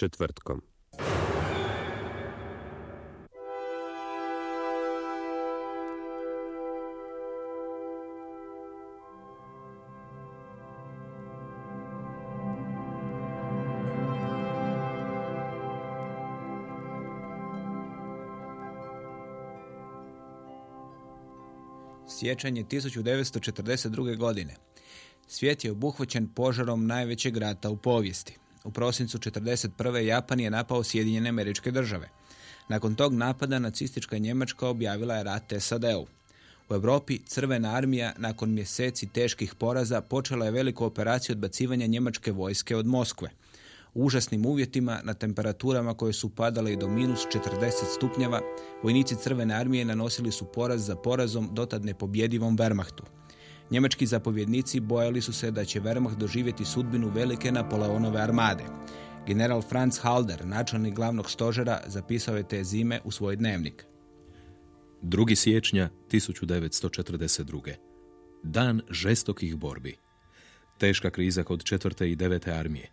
Četvrtkom. Sjećan je 1942. godine. Svijet je obuhvaćen požarom najvećeg rata u povijesti. U prosincu 1941. Japan je napao Sjedinjene američke države. Nakon tog napada nacistička Njemačka objavila je rat SAD-u. U Europi Crvena armija nakon mjeseci teških poraza počela je veliku operaciju odbacivanja njemačke vojske od Moskve. U užasnim uvjetima, na temperaturama koje su padale i do minus 40 stupnjeva, vojnici Crvene armije nanosili su poraz za porazom dotad nepobjedivom Wehrmachtu. Njemački zapovjednici bojali su se da će Wehrmacht doživjeti sudbinu velike Napoleonove armade. General Franz Halder, načelnik glavnog stožera, zapisao je te zime u svoj dnevnik. 2. siječnja 1942. Dan žestokih borbi. Teška kriza kod četvrte i devete armije.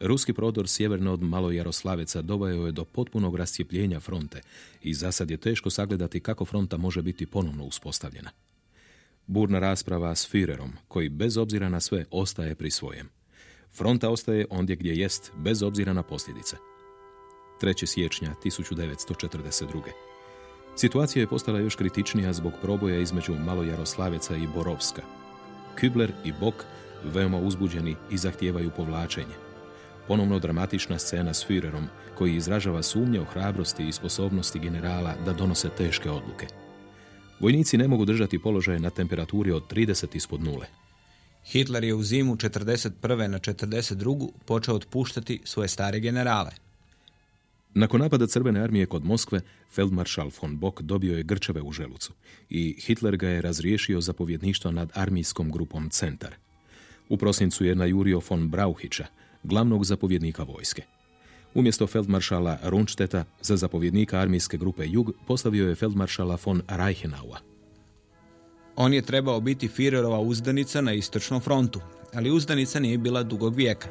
Ruski prodor sjeverno od Malojaroslaveca doveo je do potpunog rascijepljenja fronte i za sad je teško sagledati kako fronta može biti ponovno uspostavljena. Burna rasprava s Führerom, koji bez obzira na sve ostaje pri svojem. Fronta ostaje ondje gdje jest, bez obzira na posljedice. 3. siječnja 1942. Situacija je postala još kritičnija zbog proboja između Malojaroslaveca i Borovska. Kübler i Bok veoma uzbuđeni i zahtijevaju povlačenje. Ponovno dramatična scena s Führerom, koji izražava sumnje o hrabrosti i sposobnosti generala da donose teške odluke. Vojnici ne mogu držati položaje na temperaturi od 30 ispod nule. Hitler je u zimu 41. na 42. počeo otpuštati svoje stare generale. Nakon napada Crvene armije kod Moskve, feldmaršal von Bock dobio je grčeve u želucu i Hitler ga je razriješio zapovjedništva nad armijskom grupom Centar. U prosincu je najurio von Brauhića, glavnog zapovjednika vojske. Umjesto feldmaršala Runšteta za zapovjednika armijske grupe Jug postavio je feldmaršala von Reichenaua. On je trebao biti Führerova uzdanica na istočnom frontu, ali uzdanica nije bila dugog vijeka.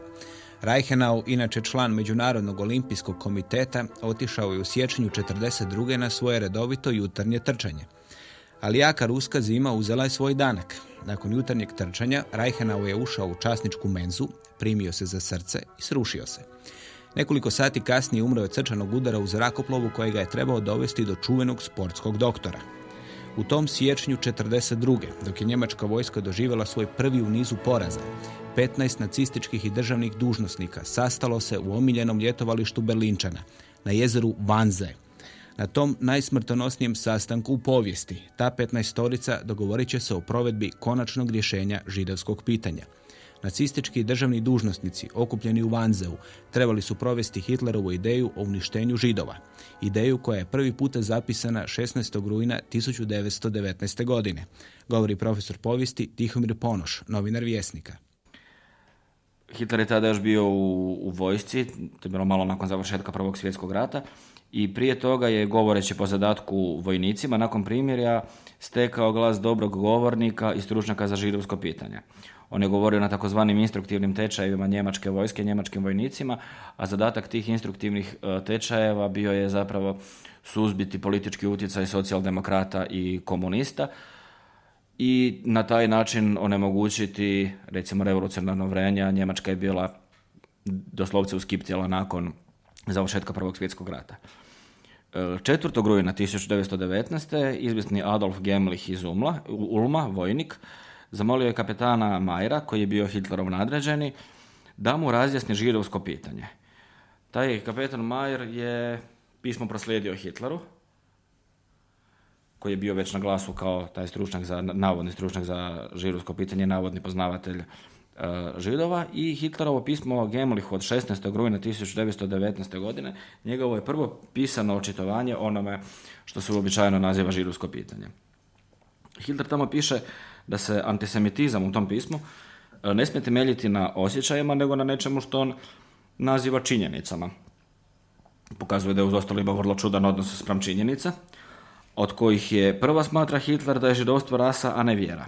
Reichenau, inače član Međunarodnog olimpijskog komiteta, otišao je u siječnju 42. na svoje redovito jutarnje trčanje. Ali jaka ruska zima uzela je svoj danak. Nakon jutarnjeg trčanja, Reichenau je ušao u časničku menzu, primio se za srce i srušio se. Nekoliko sati kasnije umro od srčanog udara u zrakoplovu kojega je trebao dovesti do čuvenog sportskog doktora. U tom siječnju 42. dok je njemačka vojska doživjela svoj prvi u nizu poraza, 15 nacističkih i državnih dužnosnika sastalo se u omiljenom ljetovalištu Berlinčana na jezeru Vanze. Na tom najsmrtonosnijem sastanku u povijesti ta 15 storica dogovorit će se o provedbi konačnog rješenja židovskog pitanja – Nacistički državni dužnosnici okupljeni u Vanzeu trebali su provesti Hitlerovu ideju o uništenju židova. Ideju koja je prvi puta zapisana 16. rujna 1919. godine. Govori profesor povijesti Tihomir Ponoš, novinar Vjesnika. Hitler je tada još bio u, u vojsci, to je bilo malo nakon završetka Prvog svjetskog rata, i prije toga je, govoreći po zadatku vojnicima, nakon primjerja stekao glas dobrog govornika i stručnjaka za židovsko pitanje. On je govorio na takozvanim instruktivnim tečajevima njemačke vojske, njemačkim vojnicima, a zadatak tih instruktivnih e, tečajeva bio je zapravo suzbiti politički utjecaj socijaldemokrata i komunista i na taj način onemogućiti recimo revolucionarno vrenja. Njemačka je bila doslovce uskiptjela nakon završetka Prvog svjetskog rata. 4. rujna 1919. izvisni Adolf Gemlich iz Umla, Ulma, vojnik, zamolio je kapetana Majera, koji je bio Hitlerov nadređeni, da mu razjasni židovsko pitanje. Taj kapetan Majer je pismo proslijedio Hitleru, koji je bio već na glasu kao taj stručnjak za, navodni stručnjak za židovsko pitanje, navodni poznavatelj e, židova i Hitlerovo pismo Gemlihu od 16. rujna 1919. godine, njegovo je prvo pisano očitovanje onome što se uobičajeno naziva židovsko pitanje. Hitler tamo piše da se antisemitizam u tom pismu e, ne smije temeljiti na osjećajima, nego na nečemu što on naziva činjenicama. Pokazuje da je uz ostalo ima vrlo čudan odnos spram činjenica, od kojih je prva smatra Hitler da je židovstvo rasa, a ne vjera.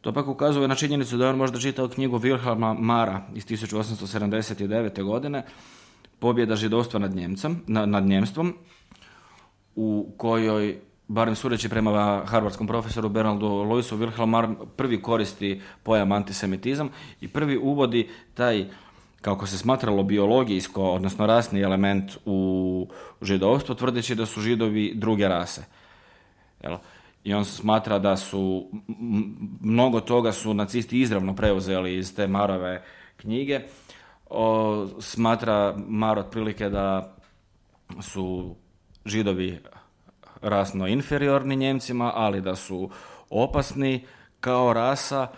To pak ukazuje na činjenicu da je on možda čitao knjigu Wilhelma Mara iz 1879. godine, Pobjeda židovstva nad, Njemcem, nad Njemstvom, u kojoj, barem sureći prema harvardskom profesoru Bernaldu Loisu, Wilhelm Mar prvi koristi pojam antisemitizam i prvi uvodi taj kako se smatralo biologijsko, odnosno rasni element u židovstvo, tvrdeći da su židovi druge rase. Jel? I on smatra da su, mnogo toga su nacisti izravno preuzeli iz te Marove knjige. O, smatra Mar otprilike da su židovi rasno inferiorni Njemcima, ali da su opasni kao rasa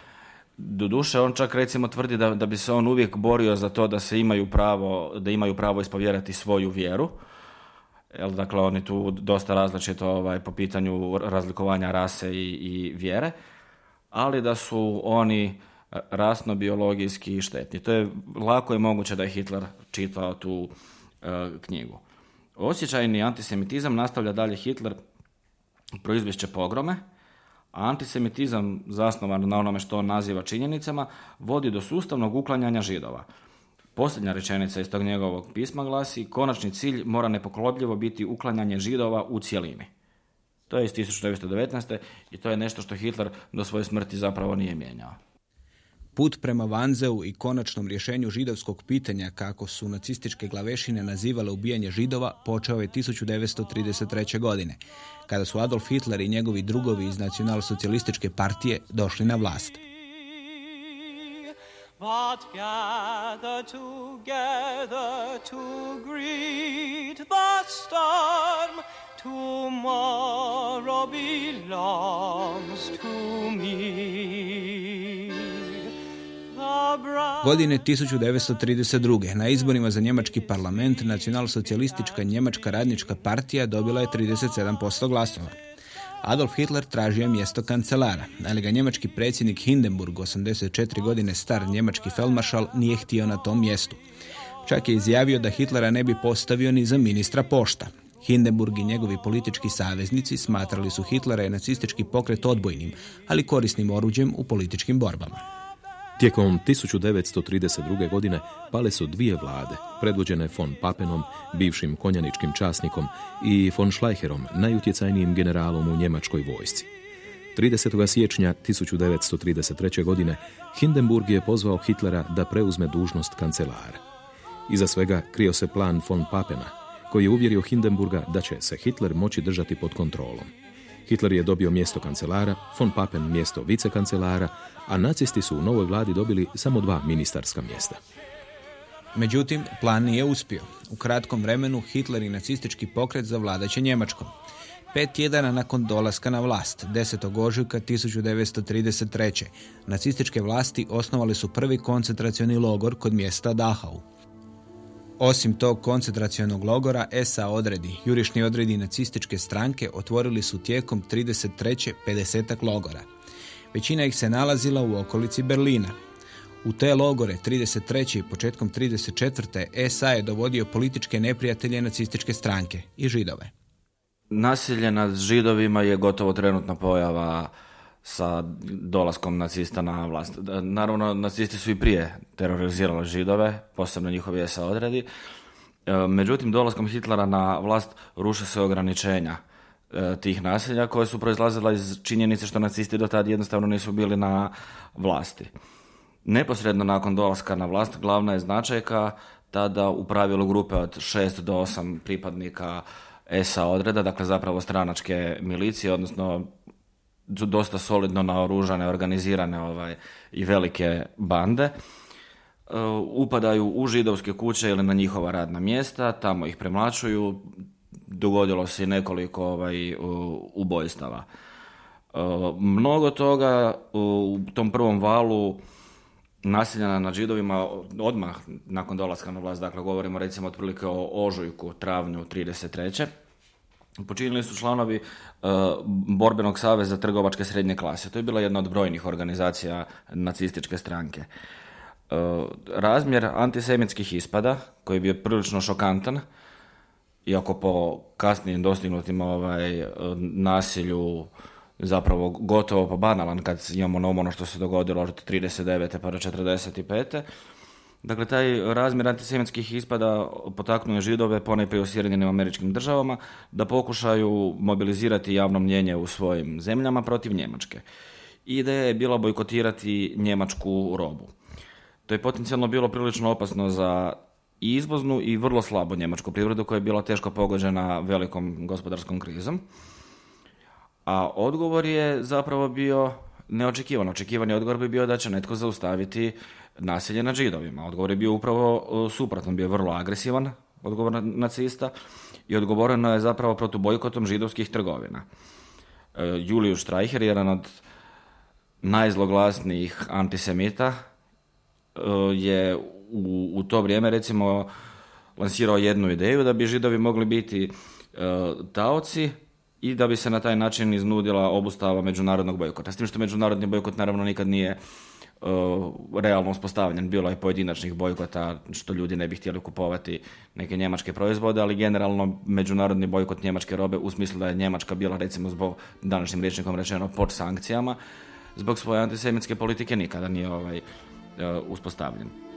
Doduše, on čak recimo tvrdi da, da bi se on uvijek borio za to da se imaju pravo, da imaju pravo ispovjerati svoju vjeru. Jel, dakle, oni tu dosta različito ovaj, po pitanju razlikovanja rase i, i vjere, ali da su oni rasno-biologijski štetni. To je lako je moguće da je Hitler čitao tu e, knjigu. Osjećajni antisemitizam nastavlja dalje Hitler proizvješće pogrome, antisemitizam zasnovan na onome što on naziva činjenicama vodi do sustavnog uklanjanja židova. Posljednja rečenica iz tog njegovog pisma glasi konačni cilj mora nepoklopljivo biti uklanjanje židova u cjelini. To je iz 1919. i to je nešto što Hitler do svoje smrti zapravo nije mijenjao. Put prema Vanzeu i konačnom rješenju židovskog pitanja, kako su nacističke glavešine nazivale ubijanje židova, počeo je 1933. godine, kada su Adolf Hitler i njegovi drugovi iz nacionalsocijalističke partije došli na vlast. Tomorrow belongs to me. Godine 1932. na izborima za njemački parlament nacionalsocijalistička njemačka radnička partija dobila je 37% glasova. Adolf Hitler tražio je mjesto kancelara, ali ga njemački predsjednik Hindenburg, 84 godine star njemački felmaršal, nije htio na tom mjestu. Čak je izjavio da Hitlera ne bi postavio ni za ministra pošta. Hindenburg i njegovi politički saveznici smatrali su Hitlera i nacistički pokret odbojnim, ali korisnim oruđem u političkim borbama. Tijekom 1932. godine pale su dvije vlade, predvođene von Papenom, bivšim konjaničkim časnikom, i von Schleicherom, najutjecajnijim generalom u njemačkoj vojsci. 30. siječnja 1933. godine Hindenburg je pozvao Hitlera da preuzme dužnost kancelara. Iza svega krio se plan von Papena, koji je uvjerio Hindenburga da će se Hitler moći držati pod kontrolom. Hitler je dobio mjesto kancelara, von Papen mjesto vicekancelara, a nacisti su u novoj vladi dobili samo dva ministarska mjesta. Međutim, plan nije uspio. U kratkom vremenu Hitler i nacistički pokret zavladaće Njemačkom. Pet tjedana nakon dolaska na vlast, 10. ožujka 1933. nacističke vlasti osnovali su prvi koncentracioni logor kod mjesta Dachau. Osim tog koncentracionog logora, SA odredi, jurišni odredi nacističke stranke otvorili su tijekom 33. 50 logora. Većina ih se nalazila u okolici Berlina. U te logore 33. i početkom 34. SA je dovodio političke neprijatelje nacističke stranke i židove. Nasilje nad židovima je gotovo trenutna pojava sa dolaskom nacista na vlast. Naravno, nacisti su i prije terorizirali židove, posebno njihovi SA odredi. E, međutim, dolaskom Hitlera na vlast ruše se ograničenja e, tih nasilja koje su proizlazila iz činjenice što nacisti do tada jednostavno nisu bili na vlasti. Neposredno nakon dolaska na vlast glavna je značajka tada u pravilu grupe od 6 do 8 pripadnika ESA odreda, dakle zapravo stranačke milicije, odnosno dosta solidno naoružane, organizirane ovaj, i velike bande. Upadaju u židovske kuće ili na njihova radna mjesta, tamo ih premlačuju, dogodilo se nekoliko ovaj, ubojstava. Mnogo toga u tom prvom valu naseljena nad židovima odmah nakon dolaska na vlast, dakle govorimo recimo otprilike o ožujku, travnju 33. Počinili su članovi e, Borbenog saveza trgovačke srednje klase. To je bila jedna od brojnih organizacija nacističke stranke. E, razmjer antisemitskih ispada, koji je bio prilično šokantan, iako po kasnijim dostignutim ovaj, nasilju zapravo gotovo pa banalan kad imamo na ono što se dogodilo od 39. pa do 45. Dakle, taj razmjer antisemitskih ispada potaknuo židove, ponajprije u Sjedinjenim američkim državama, da pokušaju mobilizirati javno mnjenje u svojim zemljama protiv Njemačke. Ideja je bila bojkotirati njemačku robu. To je potencijalno bilo prilično opasno za izvoznu i vrlo slabu njemačku privredu koja je bila teško pogođena velikom gospodarskom krizom. A odgovor je zapravo bio neočekivan. Očekivani odgovor bi bio da će netko zaustaviti nasilje nad židovima. Odgovor je bio upravo e, suprotan, bio vrlo agresivan, odgovor nacista, i odgovoreno je zapravo protu bojkotom židovskih trgovina. E, Julius Streicher, jedan od najzloglasnijih antisemita, e, je u, u to vrijeme recimo lansirao jednu ideju da bi židovi mogli biti taoci i da bi se na taj način iznudila obustava međunarodnog bojkota. S tim što međunarodni bojkot naravno nikad nije uh, realno uspostavljen. Bilo je pojedinačnih bojkota što ljudi ne bi htjeli kupovati neke njemačke proizvode, ali generalno međunarodni bojkot njemačke robe u smislu da je Njemačka bila recimo zbog današnjim rječnikom rečeno pod sankcijama, zbog svoje antisemitske politike nikada nije ovaj, uh, uspostavljen.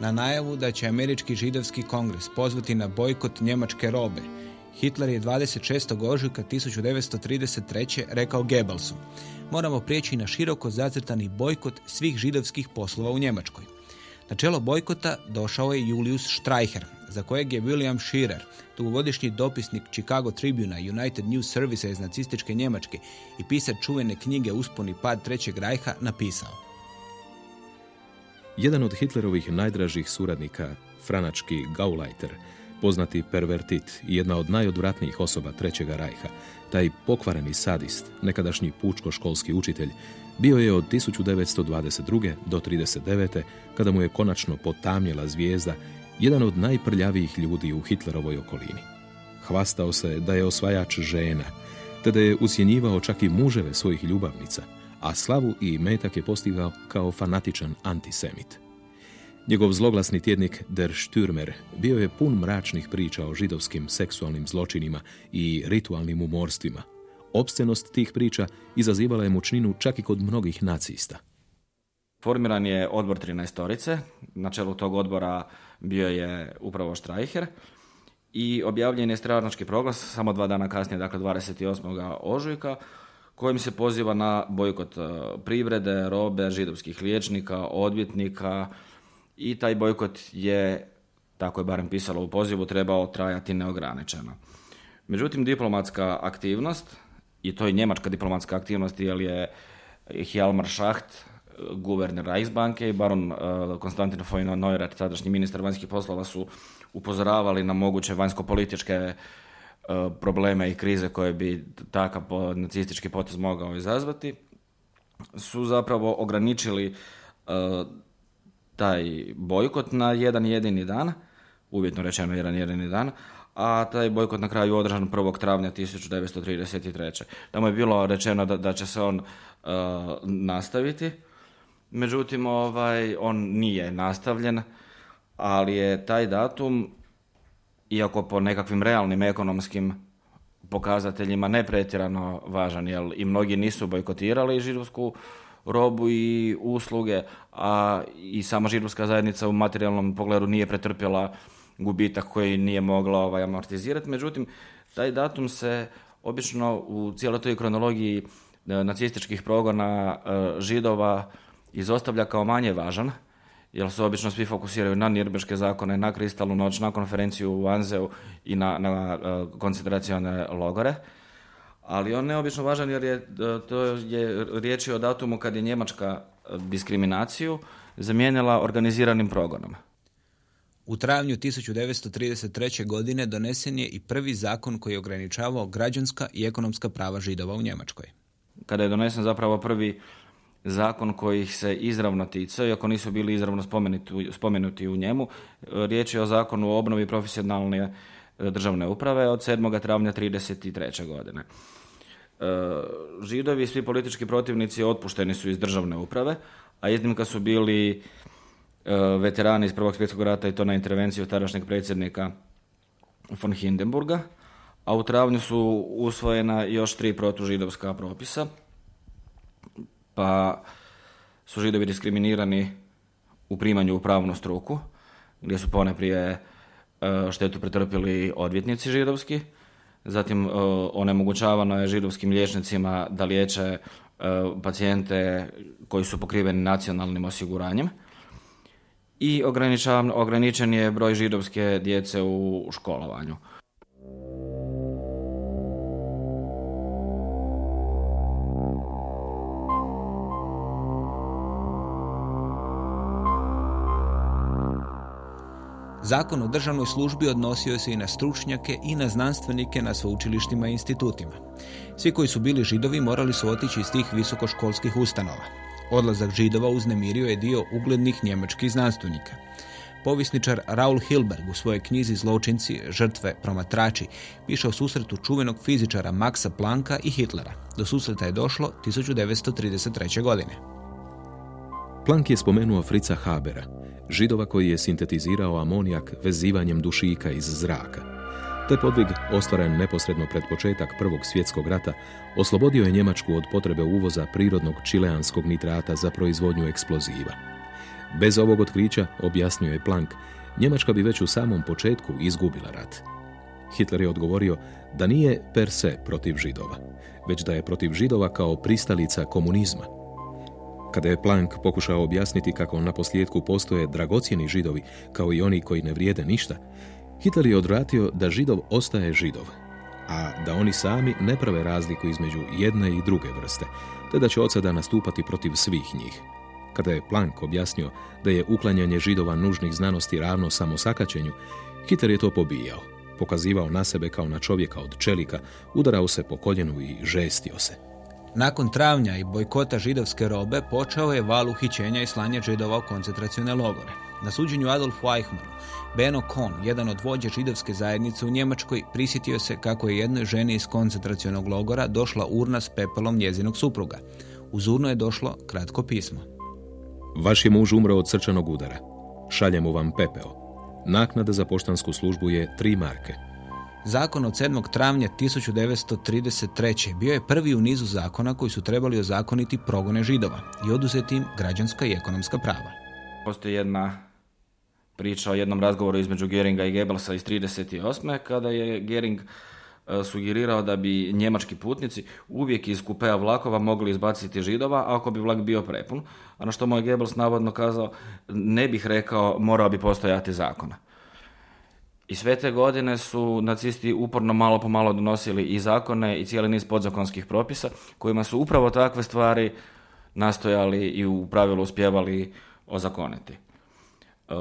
Na najavu da će američki židovski kongres pozvati na bojkot njemačke robe, Hitler je 26. ožujka 1933. rekao Goebbelsu moramo prijeći na široko zacrtani bojkot svih židovskih poslova u Njemačkoj. Na čelo bojkota došao je Julius Streicher, za kojeg je William Scherer, dugogodišnji dopisnik Chicago Tribuna United News Service iz nacističke Njemačke i pisac čuvene knjige Usponi pad Trećeg rajha, napisao. Jedan od Hitlerovih najdražih suradnika, franački Gauleiter, poznati pervertit i jedna od najodvratnijih osoba Trećega rajha, taj pokvareni sadist, nekadašnji pučko-školski učitelj, bio je od 1922. do 1939. kada mu je konačno potamnjela zvijezda, jedan od najprljavijih ljudi u Hitlerovoj okolini. Hvastao se da je osvajač žena, te da je usjenjivao čak i muževe svojih ljubavnica – a slavu i metak je postigao kao fanatičan antisemit. Njegov zloglasni tjednik Der Stürmer bio je pun mračnih priča o židovskim seksualnim zločinima i ritualnim umorstvima. Opscenost tih priča izazivala je mučninu čak i kod mnogih nacista. Formiran je odbor 13 storice, na čelu tog odbora bio je upravo Streicher i objavljen je stranački proglas samo dva dana kasnije, dakle 28. ožujka, kojim se poziva na bojkot e, privrede, robe, židovskih liječnika, odvjetnika i taj bojkot je, tako je barem pisalo u pozivu, trebao trajati neograničeno. Međutim, diplomatska aktivnost, i to je njemačka diplomatska aktivnost, jer je Hjalmar Schacht, guverner Reichsbanke i baron e, Konstantin von Neurath, tadašnji ministar vanjskih poslova, su upozoravali na moguće vanjsko-političke E, probleme i krize koje bi takav nacistički potez mogao izazvati, su zapravo ograničili e, taj bojkot na jedan jedini dan, uvjetno rečeno jedan jedini dan, a taj bojkot na kraju održan 1. travnja 1933. Tamo je bilo rečeno da, da će se on uh, nastaviti, međutim ovaj, on nije nastavljen, ali je taj datum iako po nekakvim realnim ekonomskim pokazateljima ne pretjerano važan, jer i mnogi nisu bojkotirali židovsku robu i usluge, a i sama židovska zajednica u materijalnom pogledu nije pretrpjela gubitak koji nije mogla ovaj, amortizirati. Međutim, taj datum se obično u cijeloj toj kronologiji nacističkih progona židova izostavlja kao manje važan, jer se obično svi fokusiraju na Nirbeške zakone, na kristalnu noć, na konferenciju u Anzeu i na, na koncentracione logore. Ali on neobično važan jer je, to je riječ o datumu kad je Njemačka diskriminaciju zamijenila organiziranim progonom. U travnju 1933. godine donesen je i prvi zakon koji je ograničavao građanska i ekonomska prava židova u Njemačkoj. Kada je donesen zapravo prvi zakon koji ih se izravno ticao, iako nisu bili izravno spomenuti, spomenuti u njemu, riječ je o zakonu o obnovi profesionalne e, državne uprave od 7. travnja 1933. godine. E, židovi i svi politički protivnici otpušteni su iz državne uprave, a iznimka su bili e, veterani iz Prvog svjetskog rata i to na intervenciju tadašnjeg predsjednika von Hindenburga, a u travnju su usvojena još tri protužidovska propisa, pa su židovi diskriminirani u primanju u pravnu struku, gdje su pone prije e, štetu pretrpili odvjetnici židovski, zatim e, onemogućavano je židovskim liječnicima da liječe pacijente koji su pokriveni nacionalnim osiguranjem i ograničen je broj židovske djece u školovanju. Zakon o državnoj službi odnosio se i na stručnjake i na znanstvenike na sveučilištima i institutima. Svi koji su bili židovi morali su otići iz tih visokoškolskih ustanova. Odlazak židova uznemirio je dio uglednih njemačkih znanstvenika. Povisničar Raul Hilberg u svojoj knjizi Zločinci, žrtve, promatrači piše o susretu čuvenog fizičara Maxa Plancka i Hitlera. Do susreta je došlo 1933. godine. Planck je spomenuo Frica Habera, židova koji je sintetizirao amonijak vezivanjem dušika iz zraka. Te podvig, ostvaren neposredno pred početak Prvog svjetskog rata, oslobodio je Njemačku od potrebe uvoza prirodnog čileanskog nitrata za proizvodnju eksploziva. Bez ovog otkrića, objasnio je Planck, Njemačka bi već u samom početku izgubila rat. Hitler je odgovorio da nije per se protiv židova, već da je protiv židova kao pristalica komunizma – kada je Planck pokušao objasniti kako na posljedku postoje dragocjeni židovi, kao i oni koji ne vrijede ništa, Hitler je odvratio da židov ostaje židov, a da oni sami ne prave razliku između jedne i druge vrste, te da će od sada nastupati protiv svih njih. Kada je Planck objasnio da je uklanjanje židova nužnih znanosti ravno samosakaćenju, Hitler je to pobijao, pokazivao na sebe kao na čovjeka od čelika, udarao se po koljenu i žestio se. Nakon travnja i bojkota židovske robe počeo je val uhićenja i slanja židova u koncentracione logore. Na suđenju Adolfu Eichmannu, Beno Kohn, jedan od vođa židovske zajednice u Njemačkoj, prisjetio se kako je jednoj ženi iz koncentracionog logora došla urna s pepelom njezinog supruga. Uz urnu je došlo kratko pismo. Vaš je muž umro od srčanog udara. Šaljemo vam pepeo. Naknada za poštansku službu je tri marke. Zakon od 7. travnja 1933. bio je prvi u nizu zakona koji su trebali ozakoniti progone židova i oduzeti im građanska i ekonomska prava. Postoji jedna priča o jednom razgovoru između Geringa i Goebbelsa iz 1938. kada je Gering e, sugerirao da bi njemački putnici uvijek iz kupea vlakova mogli izbaciti židova ako bi vlak bio prepun. A na što moj Goebbels navodno kazao, ne bih rekao, morao bi postojati zakona. I sve te godine su nacisti uporno malo po malo donosili i zakone i cijeli niz podzakonskih propisa kojima su upravo takve stvari nastojali i u pravilu uspjevali ozakoniti. E,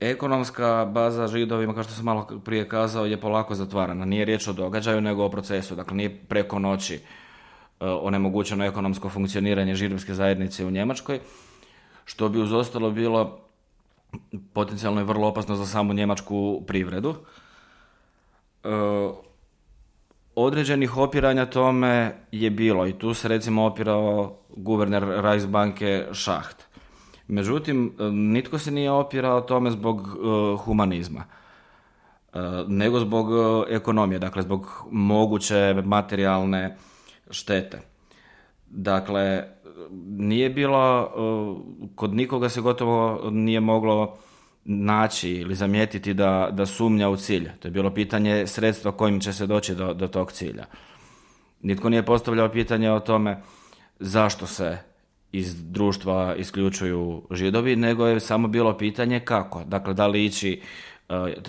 ekonomska baza židovima, kao što sam malo prije kazao, je polako zatvarana. Nije riječ o događaju, nego o procesu. Dakle, nije preko noći e, onemogućeno ekonomsko funkcioniranje židovske zajednice u Njemačkoj, što bi uz ostalo bilo potencijalno je vrlo opasno za samu njemačku privredu. E, određenih opiranja tome je bilo i tu se recimo opirao guverner Reichsbanke Schacht. Međutim, nitko se nije opirao tome zbog e, humanizma, e, nego zbog ekonomije, dakle zbog moguće materijalne štete. Dakle, nije bilo, kod nikoga se gotovo nije moglo naći ili zamijetiti da, da sumnja u cilj. To je bilo pitanje sredstva kojim će se doći do, do tog cilja. Nitko nije postavljao pitanje o tome zašto se iz društva isključuju židovi, nego je samo bilo pitanje kako. Dakle, da li ići e,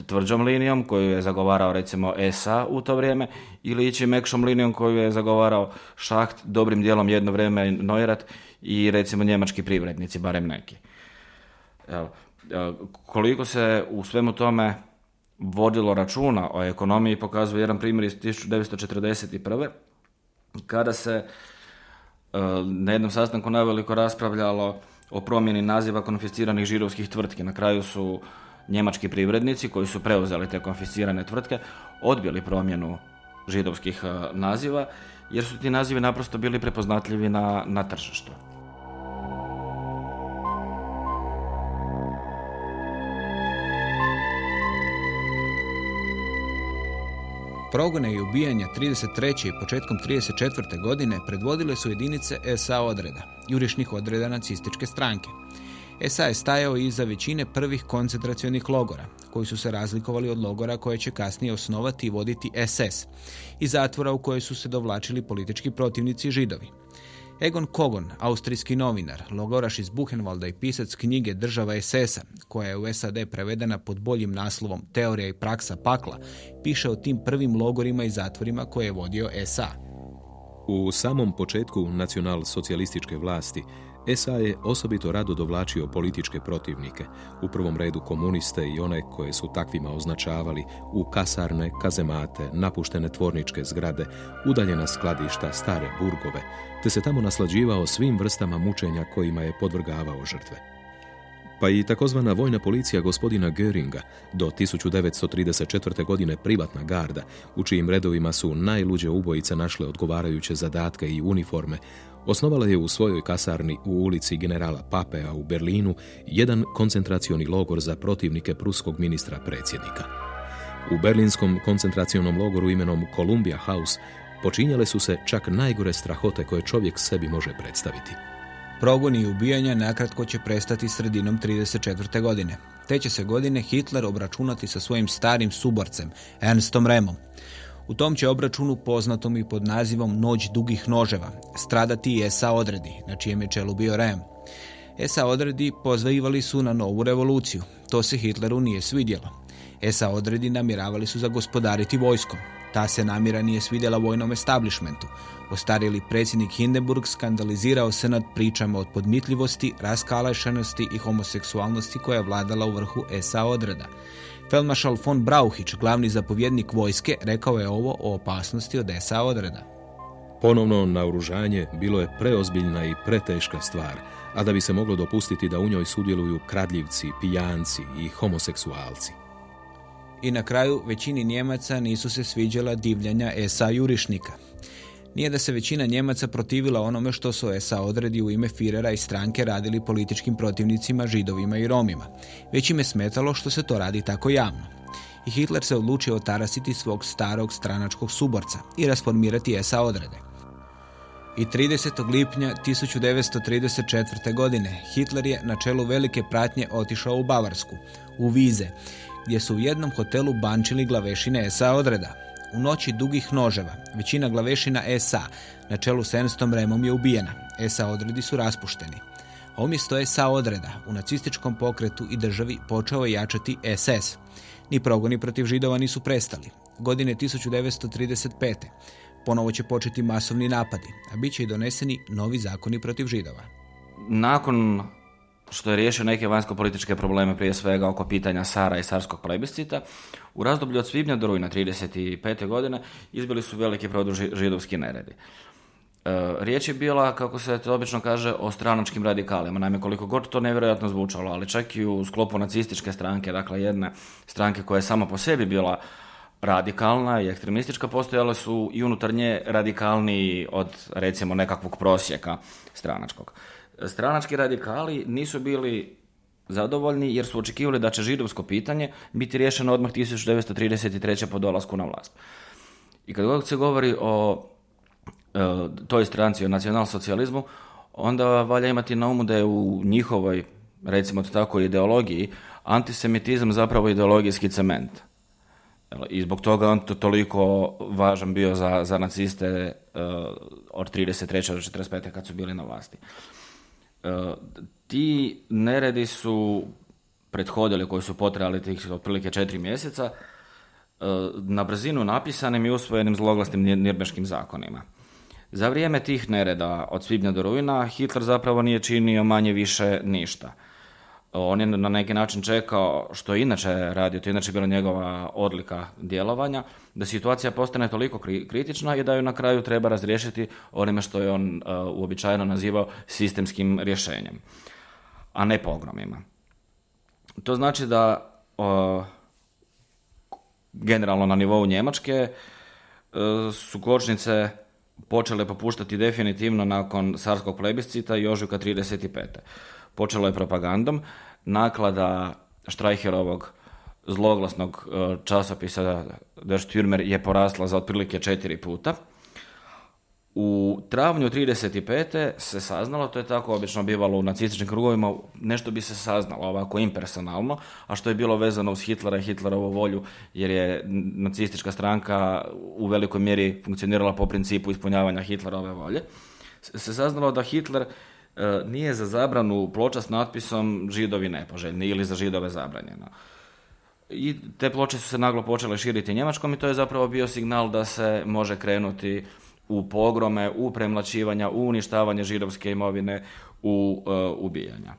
tvrđom linijom koju je zagovarao recimo ESA u to vrijeme ili ići mekšom linijom koju je zagovarao Šaht, dobrim dijelom jedno vrijeme Neurat i recimo njemački privrednici, barem neki. Evo, e, koliko se u svemu tome vodilo računa o ekonomiji pokazuje jedan primjer iz 1941. kada se e, na jednom sastanku naveliko raspravljalo o promjeni naziva konfisciranih židovskih tvrtki. Na kraju su njemački privrednici koji su preuzeli te konfiscirane tvrtke odbili promjenu židovskih e, naziva jer su ti nazivi naprosto bili prepoznatljivi na, na tržištu. Progone i ubijanja 33. i početkom 34. godine predvodile su jedinice SA odreda, jurišnih odreda nacističke stranke. SA je stajao iza većine prvih koncentracionih logora, koji su se razlikovali od logora koje će kasnije osnovati i voditi SS, i zatvora u koje su se dovlačili politički protivnici židovi. Egon Kogon, austrijski novinar, logoraš iz Buchenwalda i pisac knjige Država SS-a, koja je u SAD prevedena pod boljim naslovom Teorija i praksa pakla, piše o tim prvim logorima i zatvorima koje je vodio SA. U samom početku nacional-socijalističke vlasti SA je osobito rado dovlačio političke protivnike, u prvom redu komuniste i one koje su takvima označavali u kasarne, kazemate, napuštene tvorničke zgrade, udaljena skladišta, stare burgove, te se tamo naslađivao svim vrstama mučenja kojima je podvrgavao žrtve. Pa i takozvana vojna policija gospodina Göringa, do 1934. godine privatna garda, u čijim redovima su najluđe ubojice našle odgovarajuće zadatke i uniforme, Osnovala je u svojoj kasarni u ulici generala Papea u Berlinu jedan koncentracioni logor za protivnike pruskog ministra predsjednika. U berlinskom koncentracionom logoru imenom Columbia House počinjale su se čak najgore strahote koje čovjek sebi može predstaviti. Progoni i ubijanja nakratko će prestati sredinom 34. godine. Te će se godine Hitler obračunati sa svojim starim suborcem, Ernstom Remom. U tom će obračunu poznatom i pod nazivom Noć dugih noževa stradati i SA odredi, na čijem je čelu bio Rem. SA odredi pozvajivali su na novu revoluciju. To se Hitleru nije svidjelo. SA odredi namjeravali su zagospodariti vojskom. Ta se namjera nije svidjela vojnom establishmentu. Ostarili predsjednik Hindenburg skandalizirao se nad pričama od podmitljivosti, raskalašenosti i homoseksualnosti koja je vladala u vrhu SA odreda. Feldmaršal von Brauhić, glavni zapovjednik vojske, rekao je ovo o opasnosti od SA odreda. Ponovno naoružanje bilo je preozbiljna i preteška stvar, a da bi se moglo dopustiti da u njoj sudjeluju kradljivci, pijanci i homoseksualci. I na kraju većini Njemaca nisu se sviđala divljanja SA jurišnika. Nije da se većina Njemaca protivila onome što su SA odredi u ime Firera i stranke radili političkim protivnicima, židovima i romima, već im je smetalo što se to radi tako javno. I Hitler se odlučio otarasiti svog starog stranačkog suborca i rasformirati SA odrede. I 30. lipnja 1934. godine Hitler je na čelu velike pratnje otišao u Bavarsku, u Vize, gdje su u jednom hotelu bančili glavešine SA odreda, u noći dugih noževa, većina glavešina SA na čelu s Ernstom Remom je ubijena. SA odredi su raspušteni. A umjesto SA odreda u nacističkom pokretu i državi počeo je jačati SS. Ni progoni protiv židova nisu prestali. Godine 1935. Ponovo će početi masovni napadi, a bit će i doneseni novi zakoni protiv židova. Nakon što je riješio neke vanjsko-političke probleme, prije svega oko pitanja Sara i Sarskog plebiscita, u razdoblju od svibnja do rujna 35. godine izbili su veliki produ židovski neredi. E, riječ je bila, kako se to obično kaže, o stranačkim radikalima. Naime, koliko god to nevjerojatno zvučalo, ali čak i u sklopu nacističke stranke, dakle jedne stranke koja je sama po sebi bila radikalna i ekstremistička, postojale su i unutar nje radikalniji od, recimo, nekakvog prosjeka stranačkog stranački radikali nisu bili zadovoljni jer su očekivali da će židovsko pitanje biti riješeno odmah 1933. po dolasku na vlast. I kad god se govori o e, toj stranci, o nacionalsocijalizmu, onda valja imati na umu da je u njihovoj, recimo to tako, ideologiji, antisemitizam zapravo ideologijski cement. I zbog toga on to toliko važan bio za, za naciste uh, od 33. do 45. kad su bili na vlasti. Uh, ti neredi su prethodili, koji su potrajali tih otprilike četiri mjeseca, uh, na brzinu napisanim i usvojenim zloglasnim nirbeškim zakonima. Za vrijeme tih nereda od svibnja do rujna Hitler zapravo nije činio manje više ništa. On je na neki način čekao, što je inače radio, to je inače bila njegova odlika djelovanja, da situacija postane toliko kritična i da ju na kraju treba razriješiti onime što je on uh, uobičajeno nazivao sistemskim rješenjem, a ne pogromima. To znači da generalno na nivou Njemačke uh, su kočnice počele popuštati definitivno nakon Sarskog plebiscita i ožujka 35. Počelo je propagandom, naklada Štrajherovog zloglasnog e, časopisa Der Stürmer je porasla za otprilike četiri puta. U travnju 35. se saznalo, to je tako obično bivalo u nacističkim krugovima, nešto bi se saznalo ovako impersonalno, a što je bilo vezano uz Hitlera i Hitlerovu volju, jer je nacistička stranka u velikoj mjeri funkcionirala po principu ispunjavanja Hitlerove volje. Se saznalo da Hitler nije za zabranu ploča s natpisom židovi nepoželjni ili za židove zabranjeno. I te ploče su se naglo počele širiti Njemačkom i to je zapravo bio signal da se može krenuti u pogrome, u premlačivanja, u uništavanje židovske imovine, u uh, ubijanja.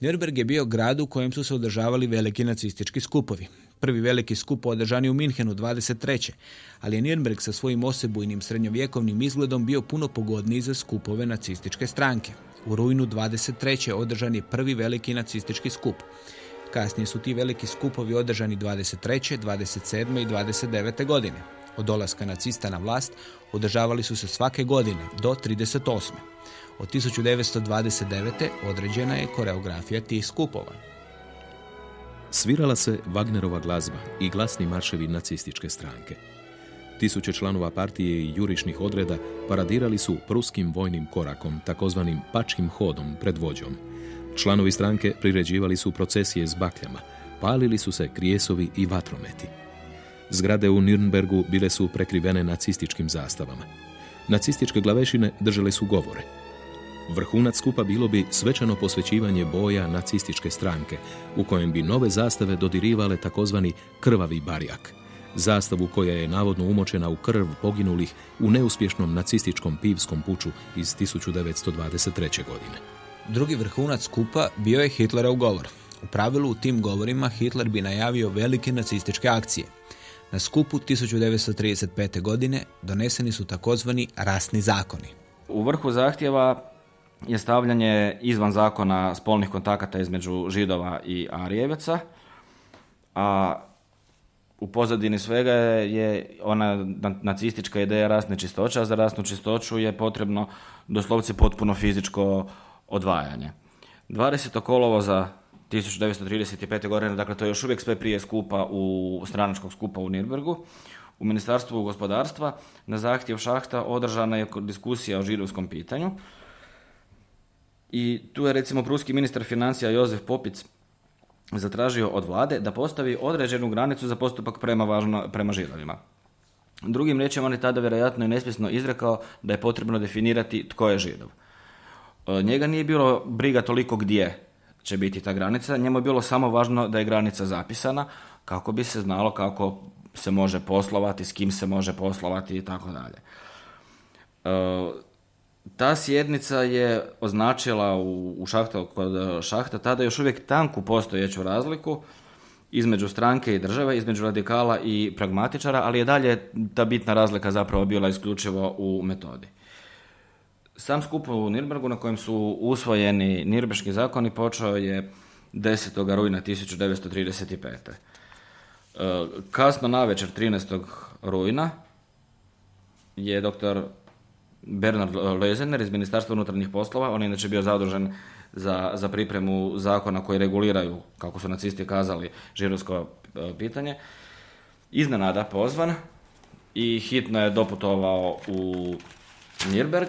Nürnberg je bio grad u kojem su se održavali veliki nacistički skupovi. Prvi veliki skup održan je u Minhenu 23. Ali je Nürnberg sa svojim osebujnim srednjovjekovnim izgledom bio puno pogodniji za skupove nacističke stranke. U rujnu 23. održan je prvi veliki nacistički skup. Kasnije su ti veliki skupovi održani 23., 27. i 29. godine. Od dolaska nacista na vlast održavali su se svake godine do 38. Od 1929. određena je koreografija tih skupova. Svirala se Wagnerova glazba i glasni marševi nacističke stranke. Tisuće članova partije i jurišnih odreda paradirali su pruskim vojnim korakom, takozvanim pačkim hodom pred vođom. Članovi stranke priređivali su procesije s bakljama, palili su se krijesovi i vatrometi. Zgrade u Nürnbergu bile su prekrivene nacističkim zastavama. Nacističke glavešine držale su govore. Vrhunac skupa bilo bi svečano posvećivanje boja nacističke stranke, u kojem bi nove zastave dodirivale takozvani krvavi barijak, zastavu koja je navodno umočena u krv poginulih u neuspješnom nacističkom pivskom puču iz 1923. godine. Drugi vrhunac skupa bio je Hitlerov govor. U pravilu u tim govorima Hitler bi najavio velike nacističke akcije – na skupu 1935. godine doneseni su takozvani rasni zakoni. U vrhu zahtjeva je stavljanje izvan zakona spolnih kontakata između židova i arijevaca, a u pozadini svega je ona nacistička ideja rasne čistoće, a za rasnu čistoću je potrebno doslovce potpuno fizičko odvajanje. 20. kolovoza 1935. godine, dakle to je još uvijek sve prije skupa u stranačkog skupa u Nirbergu. U Ministarstvu gospodarstva na zahtjev šahta održana je diskusija o židovskom pitanju. I tu je recimo pruski ministar financija Jozef Popic zatražio od vlade da postavi određenu granicu za postupak prema, važno, prema židovima. Drugim riječima on je tada vjerojatno i nespisno izrekao da je potrebno definirati tko je židov. E, njega nije bilo briga toliko gdje će biti ta granica. Njemu je bilo samo važno da je granica zapisana kako bi se znalo kako se može poslovati, s kim se može poslovati i tako dalje. E, ta sjednica je označila u, u šahta, kod šahta tada još uvijek tanku postojeću razliku između stranke i države, između radikala i pragmatičara, ali je dalje ta bitna razlika zapravo bila isključivo u metodi. Sam skup u Nirbergu na kojem su usvojeni Nirbeški zakoni počeo je 10. rujna 1935. E, kasno na večer 13. rujna je doktor Bernard Lezener iz Ministarstva unutarnjih poslova, on je inače bio zadužen za, za pripremu zakona koji reguliraju, kako su nacisti kazali, židovsko e, pitanje, iznenada pozvan i hitno je doputovao u Nirberg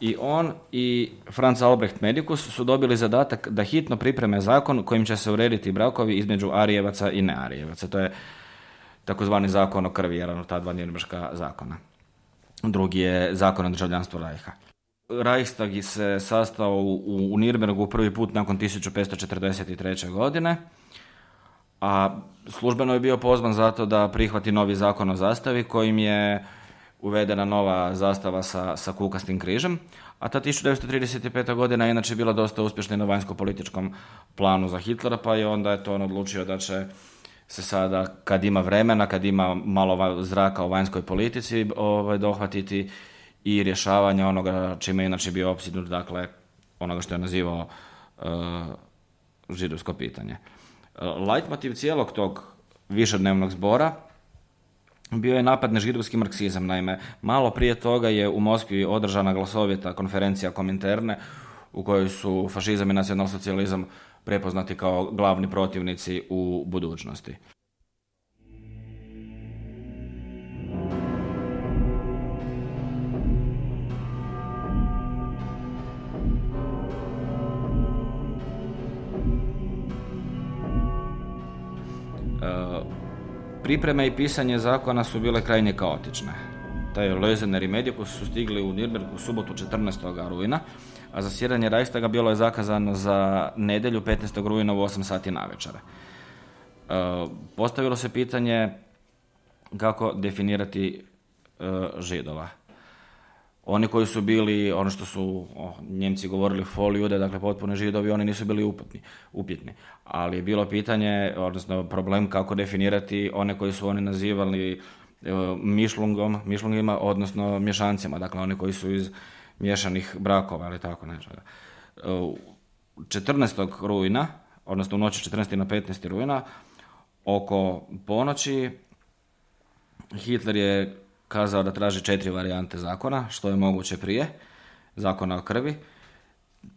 i on i Franz Albrecht Medicus su dobili zadatak da hitno pripreme zakon kojim će se urediti brakovi između Arijevaca i nearijevaca. To je takozvani zakon o krvi, jedan od ta dva Nirnberška zakona. Drugi je zakon o državljanstvu Rajha. Reichstag se sastao u, u prvi put nakon 1543. godine, a službeno je bio pozvan zato da prihvati novi zakon o zastavi kojim je uvedena nova zastava sa, sa kukastim križem, a ta 1935. godina je inače bila dosta uspješna na vanjsko-političkom planu za Hitlera, pa je onda je to on odlučio da će se sada, kad ima vremena, kad ima malo zraka u vanjskoj politici, ovaj, dohvatiti i rješavanje onoga čime je inače bio opsidnut, dakle, onoga što je nazivao uh, židovsko pitanje. Uh, Leitmotiv cijelog tog višednevnog zbora bio je napad na židovski marksizam. Naime, malo prije toga je u Moskvi održana glasovita konferencija Kominterne u kojoj su fašizam i nacionalsocijalizam prepoznati kao glavni protivnici u budućnosti. Pripreme i pisanje zakona su bile krajnje kaotične. Taj Leuzener i Medikus su stigli u Nürnberg u subotu 14. rujna, a zasjedanje Reichstaga bilo je zakazano za nedjelju 15. rujna u 8 sati na večer. E, postavilo se pitanje kako definirati e, židova. Oni koji su bili, ono što su o, Njemci govorili foljude, dakle potpuno židovi, oni nisu bili uputni, upjetni. Ali je bilo pitanje, odnosno problem kako definirati one koji su oni nazivali e, mišlungom, mišlungima, odnosno mješancima, dakle oni koji su iz miješanih brakova ili tako nešto. 14. rujna, odnosno u noći 14. na 15. rujna, oko ponoći Hitler je kazao da traži četiri varijante zakona, što je moguće prije, zakona o krvi,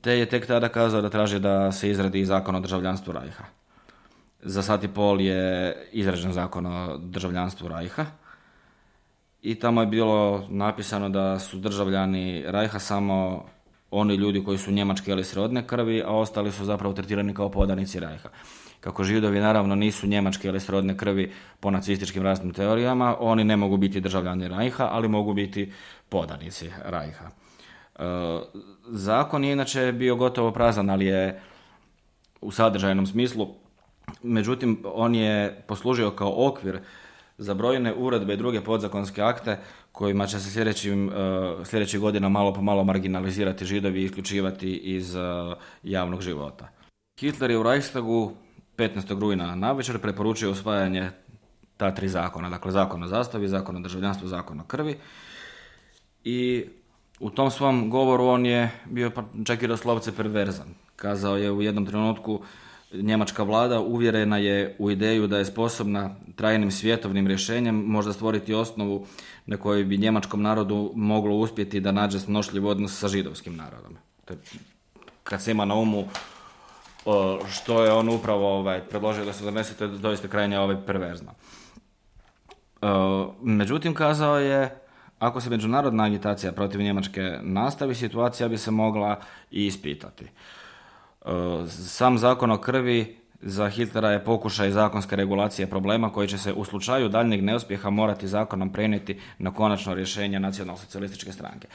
te je tek tada kazao da traži da se izradi zakon o državljanstvu Rajha. Za sat i pol je izrađen zakon o državljanstvu Rajha i tamo je bilo napisano da su državljani Rajha samo oni ljudi koji su njemačke ili srodne krvi, a ostali su zapravo tretirani kao podanici Rajha. Kako židovi naravno nisu njemačke ili srodne krvi po nacističkim rasnim teorijama, oni ne mogu biti državljani Rajha, ali mogu biti podanici Rajha. E, zakon je inače bio gotovo prazan, ali je u sadržajnom smislu, međutim on je poslužio kao okvir za brojne uredbe i druge podzakonske akte kojima će se sljedećim, e, sljedećih godina malo po malo marginalizirati židovi i isključivati iz e, javnog života. Hitler je u Reichstagu 15. rujna na večer preporučio usvajanje ta tri zakona, dakle zakon o zastavi, zakon o državljanstvu, zakon o krvi. I u tom svom govoru on je bio pa čak i doslovce perverzan. Kazao je u jednom trenutku njemačka vlada uvjerena je u ideju da je sposobna trajnim svjetovnim rješenjem možda stvoriti osnovu na kojoj bi njemačkom narodu moglo uspjeti da nađe snošljiv odnos sa židovskim narodom. Kad se ima na umu što je on upravo ovaj, predložio da se donese, to je doista krajnje ovaj, perverzno. Međutim, kazao je, ako se međunarodna agitacija protiv Njemačke nastavi, situacija bi se mogla i ispitati. Sam zakon o krvi za Hitlera je pokušaj zakonske regulacije problema koji će se u slučaju daljnjeg neuspjeha morati zakonom prenijeti na konačno rješenje nacionalno-socijalističke stranke.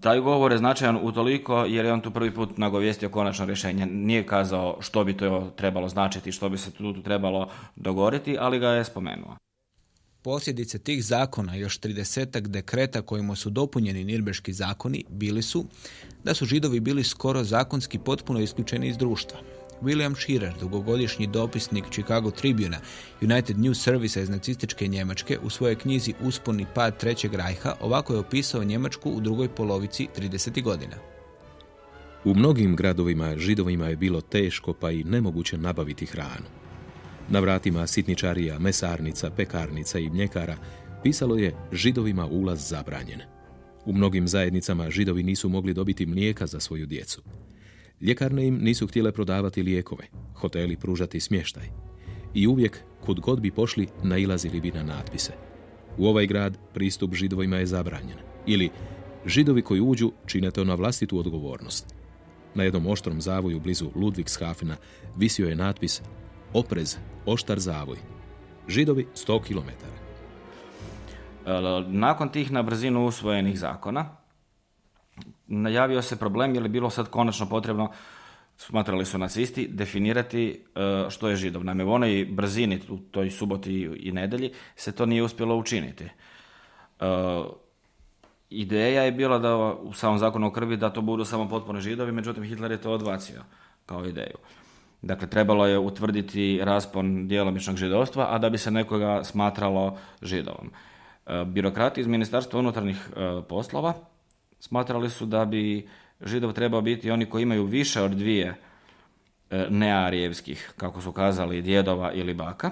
Taj govor je značajan utoliko jer je on tu prvi put nagovijestio konačno rješenje. Nije kazao što bi to trebalo značiti, što bi se tu trebalo dogoriti, ali ga je spomenuo. Posljedice tih zakona, još tridesetak dekreta kojima su dopunjeni nirbeški zakoni, bili su da su židovi bili skoro zakonski potpuno isključeni iz društva. William Shearer, dugogodišnji dopisnik Chicago Tribuna, United News Service iz nacističke Njemačke, u svojoj knjizi Usponi pad Trećeg rajha ovako je opisao Njemačku u drugoj polovici 30. godina. U mnogim gradovima židovima je bilo teško pa i nemoguće nabaviti hranu. Na vratima sitničarija, mesarnica, pekarnica i mljekara pisalo je židovima ulaz zabranjen. U mnogim zajednicama židovi nisu mogli dobiti mlijeka za svoju djecu. Ljekarne im nisu htjele prodavati lijekove, hoteli pružati smještaj. I uvijek, kud god bi pošli, nailazili bi na natpise. U ovaj grad pristup židovima je zabranjen. Ili, židovi koji uđu čine to na vlastitu odgovornost. Na jednom oštrom zavoju blizu Ludvigshafena visio je natpis Oprez, oštar zavoj. Židovi 100 km. E, nakon tih na brzinu usvojenih zakona, najavio se problem je li bilo sad konačno potrebno smatrali su nacisti, definirati e, što je židov. Naime, u onoj brzini, u toj suboti i nedelji, se to nije uspjelo učiniti. E, ideja je bila da u samom zakonu o krvi da to budu samo potpuno židovi, međutim Hitler je to odbacio kao ideju. Dakle, trebalo je utvrditi raspon djelomičnog židovstva, a da bi se nekoga smatralo židovom. E, birokrati iz Ministarstva unutarnjih poslova smatrali su da bi židov trebao biti oni koji imaju više od dvije e, nearijevskih, kako su kazali, djedova ili baka.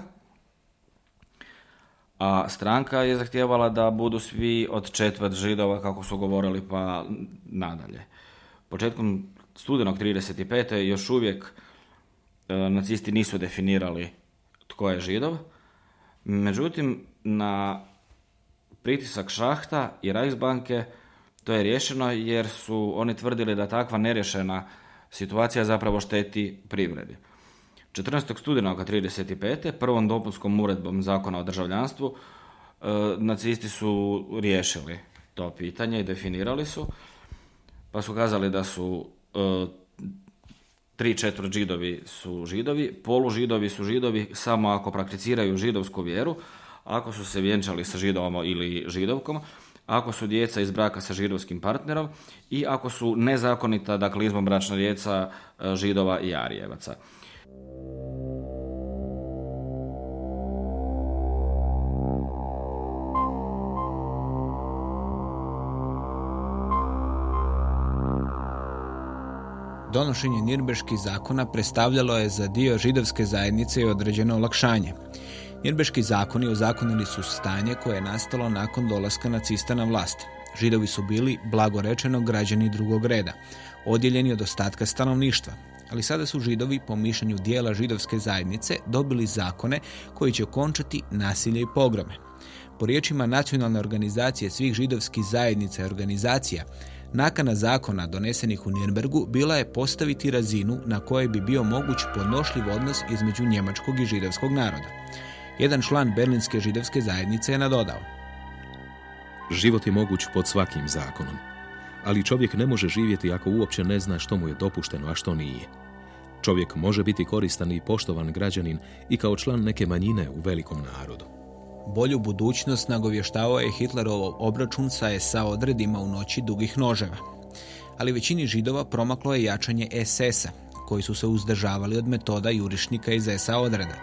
A stranka je zahtijevala da budu svi od četvrt židova, kako su govorili, pa nadalje. Početkom studenog 35. još uvijek e, nacisti nisu definirali tko je židov. Međutim, na pritisak šahta i Reichsbanke to je riješeno jer su oni tvrdili da takva nerješena situacija zapravo šteti privredi. 14. studenoga 35. prvom dopunskom uredbom zakona o državljanstvu e, nacisti su riješili to pitanje i definirali su, pa su kazali da su e, tri četvrt židovi su židovi, polu židovi su židovi samo ako prakticiraju židovsku vjeru, ako su se vjenčali sa židovom ili židovkom, ako su djeca iz braka sa židovskim partnerom i ako su nezakonita, dakle izvanbračna djeca e, židova i arijevaca. Donošenje Nirbeških zakona predstavljalo je za dio židovske zajednice i određeno olakšanje. Nirnberški zakoni ozakonili su stanje koje je nastalo nakon dolaska nacista na vlast. Židovi su bili, blago rečeno, građani drugog reda, odjeljeni od ostatka stanovništva. Ali sada su židovi, po mišljenju dijela židovske zajednice, dobili zakone koji će okončati nasilje i pogrome. Po riječima nacionalne organizacije svih židovskih zajednica i organizacija, nakana zakona donesenih u Nirnbergu bila je postaviti razinu na kojoj bi bio moguć podnošljiv odnos između njemačkog i židovskog naroda. Jedan član Berlinske židovske zajednice je nadodao. Život je moguć pod svakim zakonom, ali čovjek ne može živjeti ako uopće ne zna što mu je dopušteno, a što nije. Čovjek može biti koristan i poštovan građanin i kao član neke manjine u velikom narodu. Bolju budućnost nagovještavao je Hitlerov obračun sa SA odredima u noći dugih noževa. Ali većini židova promaklo je jačanje SS-a, koji su se uzdržavali od metoda jurišnika iz SA odreda.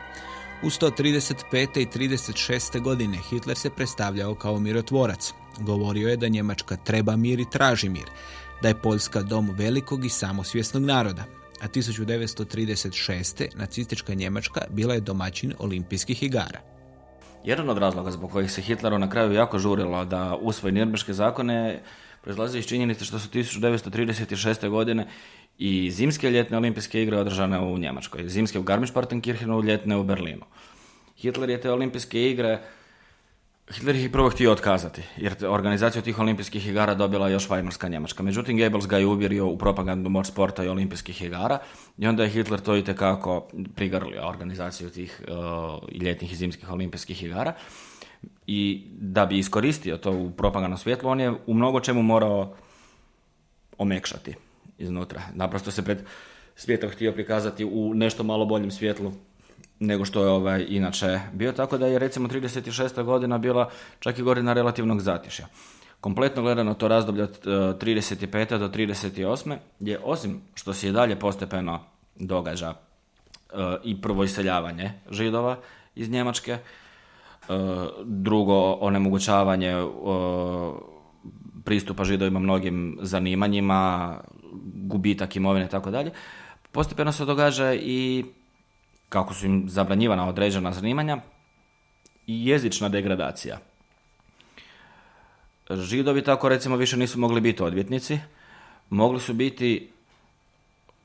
U 135. i 36. godine Hitler se predstavljao kao mirotvorac. Govorio je da Njemačka treba mir i traži mir, da je Poljska dom velikog i samosvjesnog naroda, a 1936. nacistička Njemačka bila je domaćin olimpijskih igara. Jedan od razloga zbog kojih se Hitleru na kraju jako žurilo da usvoji Nirnberške zakone proizlazi iz činjenice što su 1936. godine i zimske ljetne olimpijske igre održane u Njemačkoj. Zimske u Garmisch-Partenkirchenu, ljetne u Berlinu. Hitler je te olimpijske igre Hitler ih je prvo htio otkazati, jer organizaciju tih olimpijskih igara dobila još Weimarska Njemačka. Međutim, Goebbels ga je uvjerio u propagandu mor sporta i olimpijskih igara i onda je Hitler to i tekako prigrlio, organizaciju tih uh, ljetnih i zimskih olimpijskih igara. I da bi iskoristio to u propagandnom svjetlu, on je u mnogo čemu morao omekšati iznutra. Naprosto se pred svijetom htio prikazati u nešto malo boljem svjetlu nego što je ovaj inače bio, tako da je recimo 36. godina bila čak i godina relativnog zatišja. Kompletno gledano to razdoblje od 35. E, do 38. je osim što se i dalje postepeno događa e, i prvo iseljavanje židova iz Njemačke, e, drugo onemogućavanje pristupa židovima mnogim zanimanjima, gubitak imovine i tako dalje. Postepeno se događa i kako su im zabranjivana određena zanimanja i jezična degradacija. Židovi tako recimo više nisu mogli biti odvjetnici, mogli su biti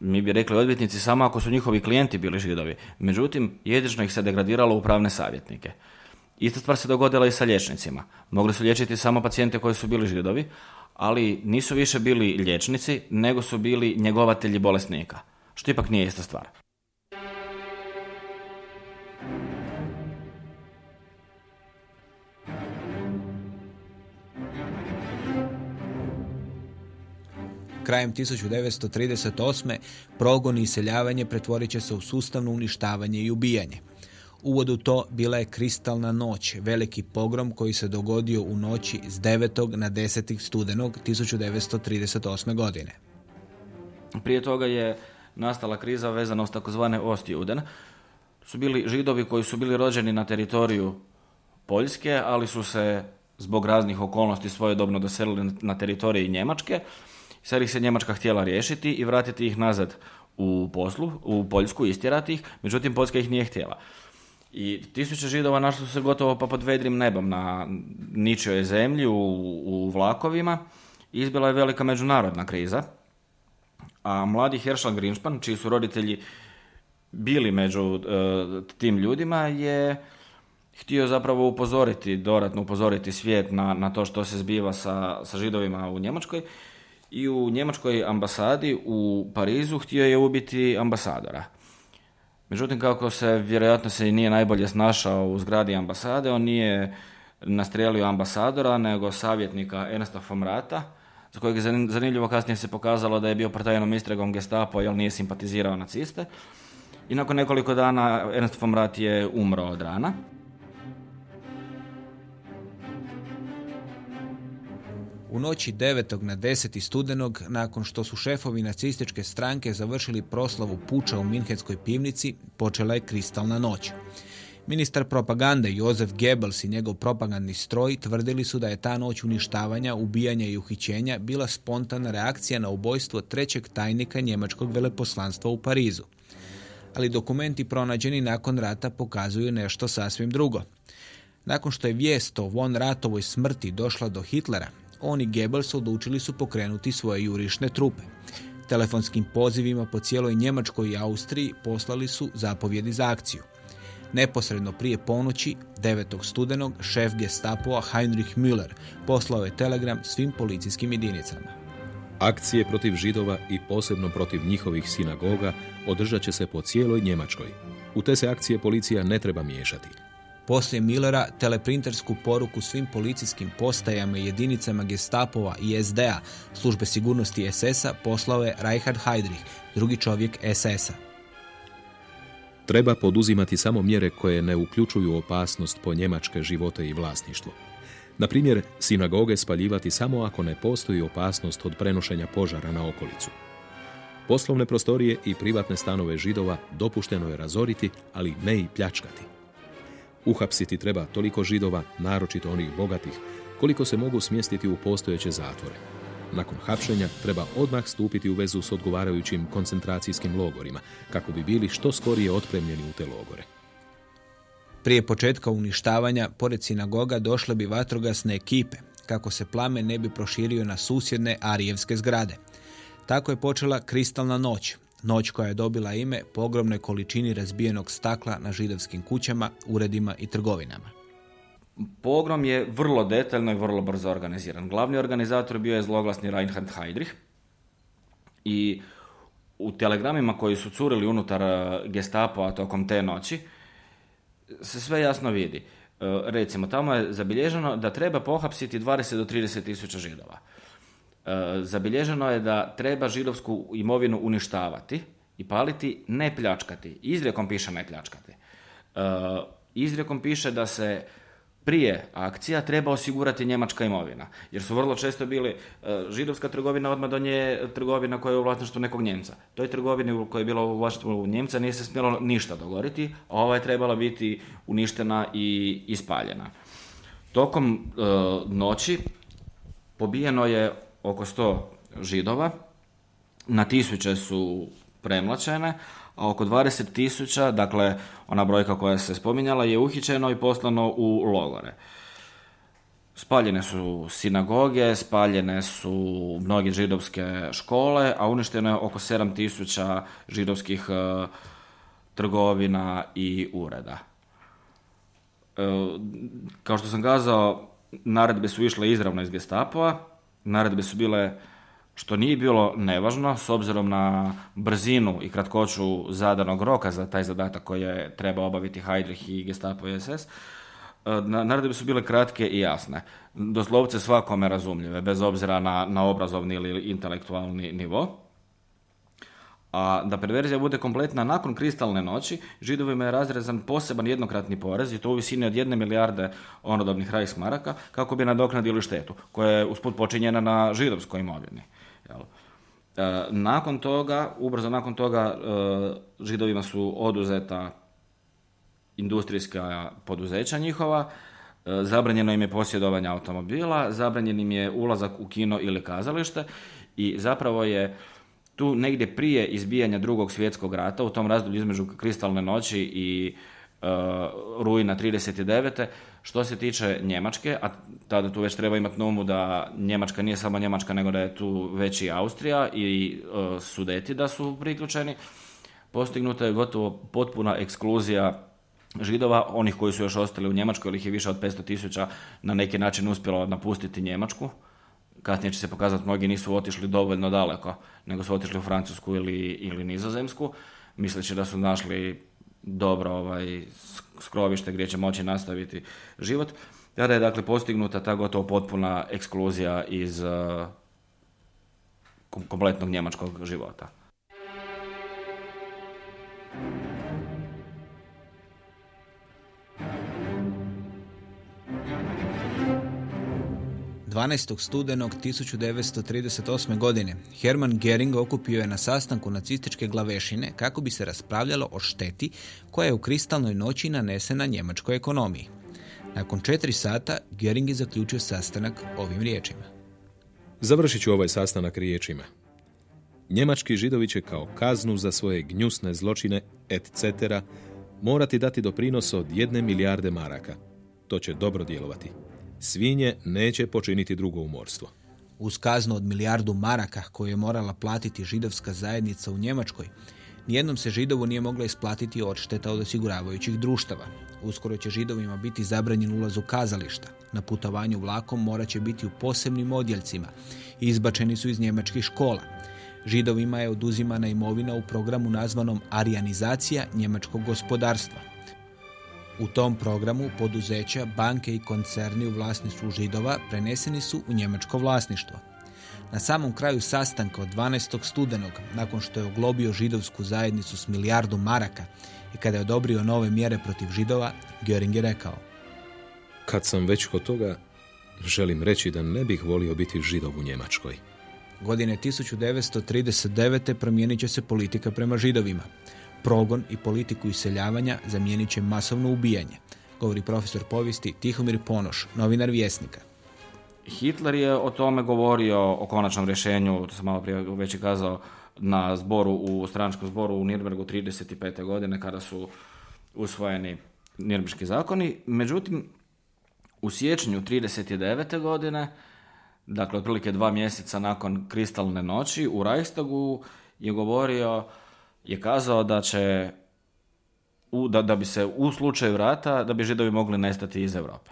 mi bi rekli odvjetnici samo ako su njihovi klijenti bili židovi. Međutim, jezično ih se degradiralo u pravne savjetnike. Ista stvar se dogodila i sa liječnicima. Mogli su liječiti samo pacijente koji su bili židovi, ali nisu više bili liječnici, nego su bili njegovatelji bolesnika, što ipak nije ista stvar. Krajem 1938. progon i iseljavanje pretvorit će se u sustavno uništavanje i ubijanje. Uvod u to bila je Kristalna noć, veliki pogrom koji se dogodio u noći s 9. na 10. studenog 1938. godine. Prije toga je nastala kriza vezana uz takozvane Ostjuden, su bili židovi koji su bili rođeni na teritoriju Poljske, ali su se zbog raznih okolnosti svojedobno doselili na teritoriji Njemačke. Sad ih se Njemačka htjela riješiti i vratiti ih nazad u poslu, u Poljsku, istjerati ih, međutim Poljska ih nije htjela. I tisuće židova našli se gotovo pa pod vedrim nebom na ničoj zemlji, u, u vlakovima. Izbila je velika međunarodna kriza, a mladi Herschel Greenspan, čiji su roditelji bili među e, tim ljudima, je htio zapravo upozoriti, dodatno upozoriti svijet na, na to što se zbiva sa, sa židovima u Njemačkoj. I u njemačkoj ambasadi u Parizu htio je ubiti ambasadora. Međutim, kako se vjerojatno se i nije najbolje snašao u zgradi ambasade, on nije nastrijelio ambasadora, nego savjetnika Ernsta von Rata, za kojeg je zanimljivo kasnije se pokazalo da je bio partajnom istragom gestapo, jer nije simpatizirao naciste. I nakon nekoliko dana Ernst von Rat je umro od rana. U noći 9. na 10. studenog, nakon što su šefovi nacističke stranke završili proslavu puča u Minhenskoj pivnici, počela je kristalna noć. Ministar propagande Jozef Goebbels i njegov propagandni stroj tvrdili su da je ta noć uništavanja, ubijanja i uhićenja bila spontana reakcija na ubojstvo trećeg tajnika njemačkog veleposlanstva u Parizu. Ali dokumenti pronađeni nakon rata pokazuju nešto sasvim drugo. Nakon što je vijest o von Ratovoj smrti došla do Hitlera, oni Goebbels odlučili su pokrenuti svoje jurišne trupe. Telefonskim pozivima po cijeloj Njemačkoj i Austriji poslali su zapovjedi za akciju. Neposredno prije ponoći, 9. studenog, šef gestapoa Heinrich Müller poslao je telegram svim policijskim jedinicama. Akcije protiv židova i posebno protiv njihovih sinagoga održat će se po cijeloj Njemačkoj. U te se akcije policija ne treba miješati. Poslije Millera teleprintersku poruku svim policijskim postajama i jedinicama gestapova i SD-a, službe sigurnosti SS-a, poslao je Reinhard Heydrich, drugi čovjek SS-a. Treba poduzimati samo mjere koje ne uključuju opasnost po njemačke živote i vlasništvo. Na primjer, sinagoge spaljivati samo ako ne postoji opasnost od prenošenja požara na okolicu. Poslovne prostorije i privatne stanove židova dopušteno je razoriti, ali ne i pljačkati. Uhapsiti treba toliko židova, naročito onih bogatih, koliko se mogu smjestiti u postojeće zatvore. Nakon hapšenja treba odmah stupiti u vezu s odgovarajućim koncentracijskim logorima, kako bi bili što skorije otpremljeni u te logore. Prije početka uništavanja, pored sinagoga došle bi vatrogasne ekipe, kako se plamen ne bi proširio na susjedne arijevske zgrade. Tako je počela kristalna noć, Noć koja je dobila ime po ogromnoj količini razbijenog stakla na židovskim kućama, uredima i trgovinama. Pogrom je vrlo detaljno i vrlo brzo organiziran. Glavni organizator bio je zloglasni Reinhard Heydrich i u telegramima koji su curili unutar e, gestapoa tokom te noći se sve jasno vidi. E, recimo, tamo je zabilježeno da treba pohapsiti 20 do 30 tisuća židova. E, zabilježeno je da treba židovsku imovinu uništavati i paliti, ne pljačkati. Izrijekom piše ne pljačkati. E, izrijekom piše da se prije akcija treba osigurati njemačka imovina. Jer su vrlo često bili e, židovska trgovina, odmah do nje trgovina koja je u vlasništvu nekog Njemca. Toj trgovini koja je bila u vlasništvu Njemca nije se smjelo ništa dogoditi, a ova je trebala biti uništena i ispaljena. Tokom noći pobijeno je oko 100 židova, na tisuće su premlačene, a oko 20 tisuća, dakle ona brojka koja se spominjala, je uhićeno i poslano u logore. Spaljene su sinagoge, spaljene su mnoge židovske škole, a uništeno je oko 7 tisuća židovskih e, trgovina i ureda. E, kao što sam kazao, naredbe su išle izravno iz gestapoa, Naredbe su bile što nije bilo nevažno s obzirom na brzinu i kratkoću zadanog roka za taj zadatak koji je treba obaviti Heydrich i Gestapo i SS. naredbe su bile kratke i jasne. Doslovce svakome razumljive, bez obzira na, na obrazovni ili intelektualni nivo. A da perverzija bude kompletna nakon kristalne noći, židovima je razrezan poseban jednokratni porez i to u visini od jedne milijarde onodobnih maraka kako bi nadoknadili štetu koja je usput počinjena na židovskoj imovini. E, nakon toga, ubrzo nakon toga, e, židovima su oduzeta industrijska poduzeća njihova, e, zabranjeno im je posjedovanje automobila, zabranjen im je ulazak u kino ili kazalište i zapravo je tu negdje prije izbijanja drugog svjetskog rata, u tom razdoblju između kristalne noći i uh, rujna 39. Što se tiče Njemačke, a tada tu već treba imati na umu da Njemačka nije samo Njemačka, nego da je tu već i Austrija i uh, Sudeti da su priključeni, postignuta je gotovo potpuna ekskluzija židova, onih koji su još ostali u Njemačkoj, ili ih je više od 500 tisuća na neki način uspjelo napustiti Njemačku. Kasnije će se pokazati, mnogi nisu otišli dovoljno daleko, nego su otišli u Francusku ili, ili Nizozemsku, misleći da su našli dobro ovaj, skrovište gdje će moći nastaviti život. Tada je dakle postignuta ta gotovo potpuna ekskluzija iz uh, kompletnog njemačkog života. 12. studenog 1938. godine Hermann Gering okupio je na sastanku nacističke glavešine kako bi se raspravljalo o šteti koja je u kristalnoj noći nanesena njemačkoj ekonomiji. Nakon četiri sata Gering je zaključio sastanak ovim riječima. Završit ću ovaj sastanak riječima. Njemački židovi će kao kaznu za svoje gnjusne zločine, etc., morati dati doprinos od jedne milijarde maraka. To će dobro djelovati svinje neće počiniti drugo umorstvo. Uz kaznu od milijardu maraka koju je morala platiti židovska zajednica u Njemačkoj, nijednom se židovu nije mogla isplatiti odšteta od osiguravajućih društava. Uskoro će židovima biti zabranjen ulaz u kazališta. Na putovanju vlakom morat će biti u posebnim odjeljcima. Izbačeni su iz njemačkih škola. Židovima je oduzimana imovina u programu nazvanom arijanizacija njemačkog gospodarstva. U tom programu poduzeća, banke i koncerni u vlasništvu židova preneseni su u njemačko vlasništvo. Na samom kraju sastanka od 12. studenog, nakon što je oglobio židovsku zajednicu s milijardu maraka i kada je odobrio nove mjere protiv židova, Göring je rekao Kad sam već kod toga, želim reći da ne bih volio biti židov u Njemačkoj. Godine 1939. promijenit će se politika prema židovima progon i politiku iseljavanja zamijenit će masovno ubijanje, govori profesor povijesti Tihomir Ponoš, novinar Vjesnika. Hitler je o tome govorio, o konačnom rješenju, to sam malo prije već kazao, na zboru, u stranačkom zboru u Nirnbergu 35. godine kada su usvojeni Nirnberški zakoni. Međutim, u siječnju 39. godine, dakle otprilike dva mjeseca nakon kristalne noći, u Reichstagu je govorio je kazao da će u, da, da bi se u slučaju rata, da bi židovi mogli nestati iz Europe.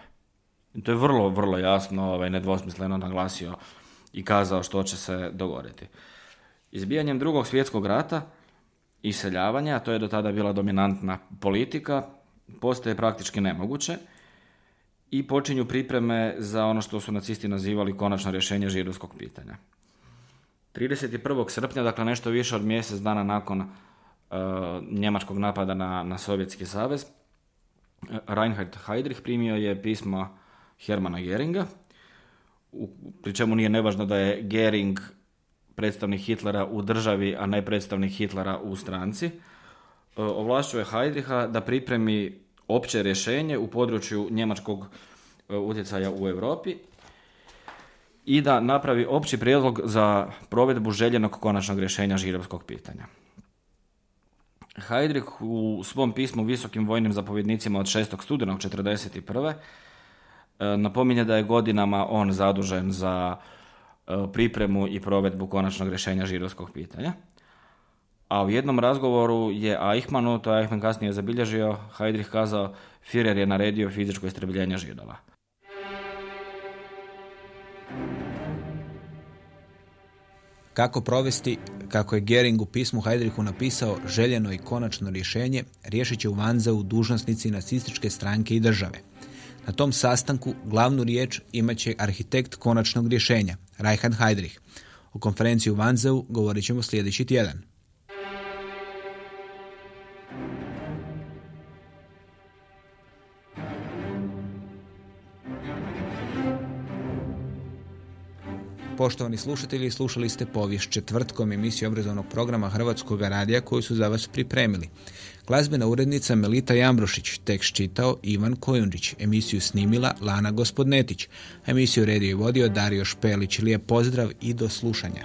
I to je vrlo, vrlo jasno, ovaj, nedvosmisleno naglasio i kazao što će se dogoditi. Izbijanjem drugog svjetskog rata, iseljavanja, a to je do tada bila dominantna politika, postaje praktički nemoguće i počinju pripreme za ono što su nacisti nazivali konačno rješenje židovskog pitanja. 31. srpnja, dakle nešto više od mjesec dana nakon uh, njemačkog napada na, na Sovjetski savez, Reinhard Heydrich primio je pismo Hermana Geringa, u, pri čemu nije nevažno da je Gering predstavnik Hitlera u državi, a ne predstavnik Hitlera u stranci. Uh, ovlašćuje Heydricha da pripremi opće rješenje u području njemačkog utjecaja u Europi i da napravi opći prijedlog za provedbu željenog konačnog rješenja židovskog pitanja. Heydrich u svom pismu visokim vojnim zapovjednicima od 6. studenog 1941. E, napominje da je godinama on zadužen za e, pripremu i provedbu konačnog rješenja židovskog pitanja. A u jednom razgovoru je Eichmannu, to je Eichmann kasnije zabilježio, Heydrich kazao, Führer je naredio fizičko istrebljenje židova. Kako provesti, kako je Gering u pismu Heidrichu napisao, željeno i konačno rješenje riješit će u Vanzeu dužnosnici nacističke stranke i države. Na tom sastanku glavnu riječ imat će arhitekt konačnog rješenja, Reinhard Heydrich. O konferenciji u Vanzeu govorit ćemo sljedeći tjedan. Poštovani slušatelji, slušali ste povijest četvrtkom emisiju obrazovnog programa Hrvatskog radija koju su za vas pripremili. Glazbena urednica Melita Jambrošić, tekst čitao Ivan Kojundžić, emisiju snimila Lana Gospodnetić, emisiju redio i vodio Dario Špelić. Lijep pozdrav i do slušanja.